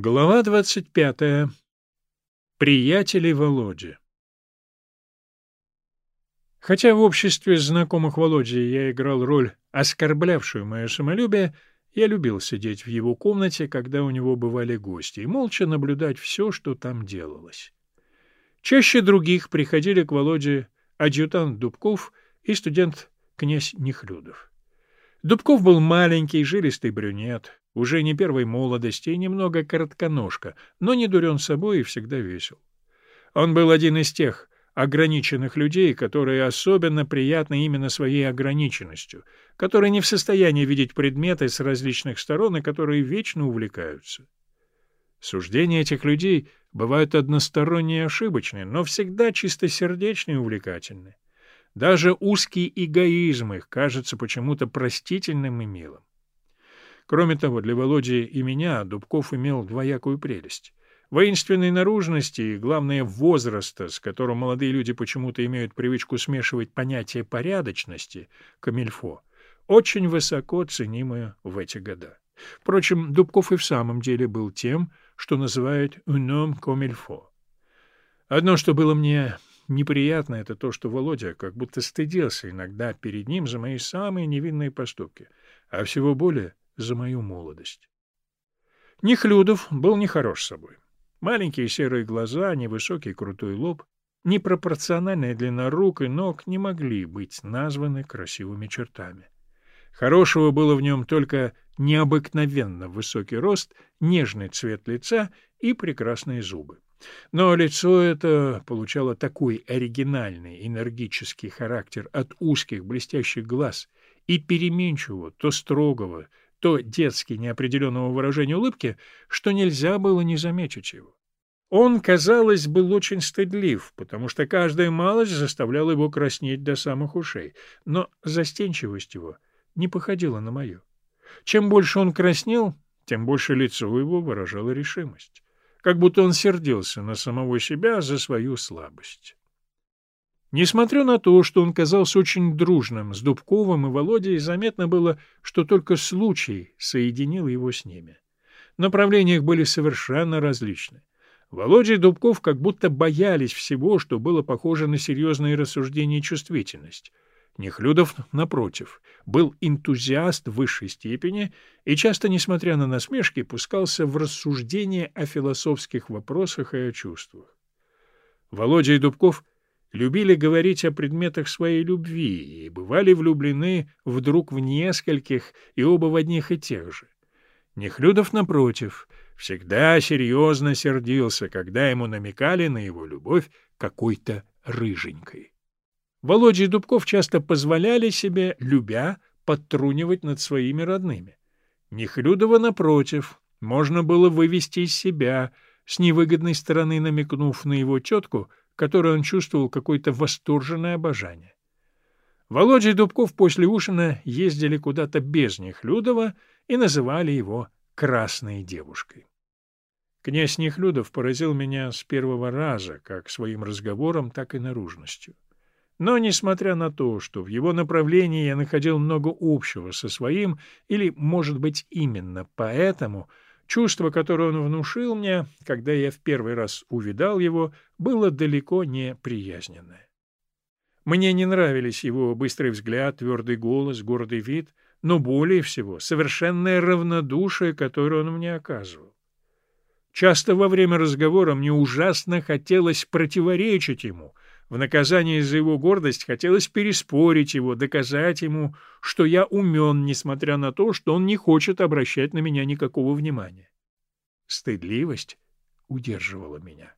Глава двадцать пятая. Приятели Володи. Хотя в обществе знакомых Володи я играл роль, оскорблявшую мое самолюбие, я любил сидеть в его комнате, когда у него бывали гости, и молча наблюдать все, что там делалось. Чаще других приходили к Володе адъютант Дубков и студент князь Нехлюдов. Дубков был маленький, жилистый брюнет, уже не первой молодости и немного коротконожка, но не дурен собой и всегда весел. Он был один из тех ограниченных людей, которые особенно приятны именно своей ограниченностью, которые не в состоянии видеть предметы с различных сторон и которые вечно увлекаются. Суждения этих людей бывают односторонние и ошибочные, но всегда чистосердечные и увлекательны. Даже узкий эгоизм их кажется почему-то простительным и милым. Кроме того, для Володи и меня Дубков имел двоякую прелесть. Воинственной наружности и, главное, возраста, с которым молодые люди почему-то имеют привычку смешивать понятие порядочности, камильфо, очень высоко ценимое в эти года. Впрочем, Дубков и в самом деле был тем, что называют «un homme comme il faut». Одно, что было мне неприятно, это то, что Володя как будто стыдился иногда перед ним за мои самые невинные поступки, а всего более за мою молодость. Нехлюдов был нехорош собой. Маленькие серые глаза, невысокий крутой лоб, непропорциональная длина рук и ног не могли быть названы красивыми чертами. Хорошего было в нем только необыкновенно высокий рост, нежный цвет лица и прекрасные зубы. Но лицо это получало такой оригинальный, энергический характер от узких блестящих глаз и переменчивого, то строгого, то детски неопределенного выражения улыбки, что нельзя было не заметить его. Он, казалось, был очень стыдлив, потому что каждая малость заставляла его краснеть до самых ушей, но застенчивость его не походила на мою. Чем больше он краснел, тем больше лицо его выражало решимость, как будто он сердился на самого себя за свою слабость. Несмотря на то, что он казался очень дружным с Дубковым и Володей, заметно было, что только случай соединил его с ними. Направления их были совершенно различны. Володя и Дубков как будто боялись всего, что было похоже на серьезные рассуждения и чувствительность. Нехлюдов, напротив, был энтузиаст высшей степени и часто, несмотря на насмешки, пускался в рассуждения о философских вопросах и о чувствах. Володя и Дубков — любили говорить о предметах своей любви и бывали влюблены вдруг в нескольких и оба в одних и тех же. Нехлюдов, напротив, всегда серьезно сердился, когда ему намекали на его любовь какой-то рыженькой. Володя и Дубков часто позволяли себе, любя, подтрунивать над своими родными. Нехлюдова, напротив, можно было вывести из себя, с невыгодной стороны намекнув на его тетку, которой он чувствовал какое-то восторженное обожание. Володя и Дубков после ужина ездили куда-то без Нехлюдова и называли его «красной девушкой». Князь Нехлюдов поразил меня с первого раза, как своим разговором, так и наружностью. Но, несмотря на то, что в его направлении я находил много общего со своим, или, может быть, именно поэтому — Чувство, которое он внушил мне, когда я в первый раз увидал его, было далеко не приязненное. Мне не нравились его быстрый взгляд, твердый голос, гордый вид, но более всего совершенное равнодушие, которое он мне оказывал. Часто во время разговора мне ужасно хотелось противоречить ему — в наказание за его гордость хотелось переспорить его, доказать ему, что я умен, несмотря на то, что он не хочет обращать на меня никакого внимания. Стыдливость удерживала меня.